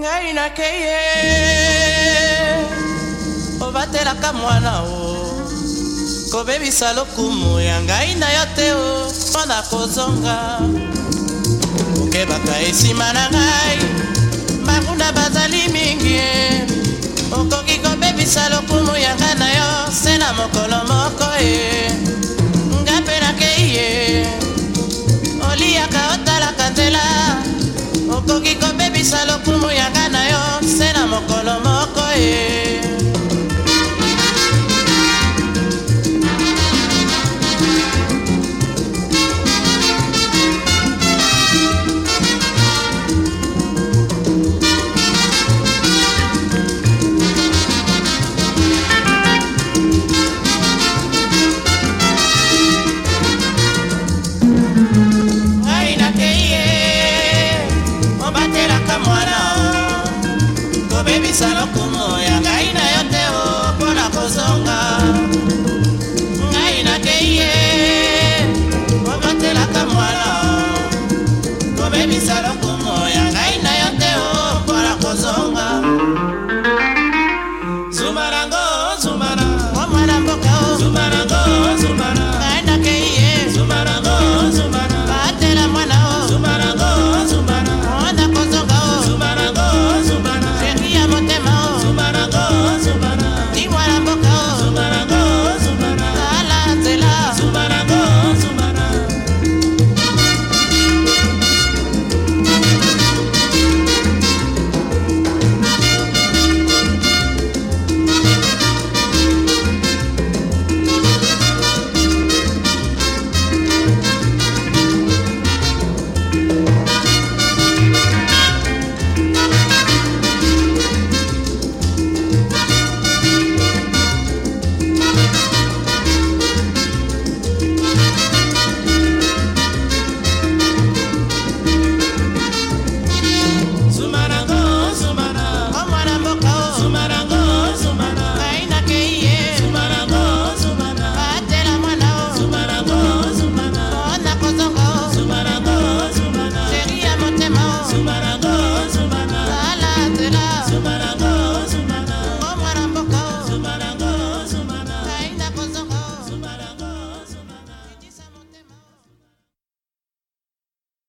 ngai nakei ye obatelaka mwana o kobebisa lokumu ya ngai na yo te o mpo na kozonga okebaka esima na ngai bangunda bazali mingi ye okoki kobebisa lokumu ya ngai na yo se na mokolo moko ye ngai mpe nakei ye oliaka ota okoki kobebisa lokumu yanga na yo se na mokolo moko ye eh. kobebisa lokumu ya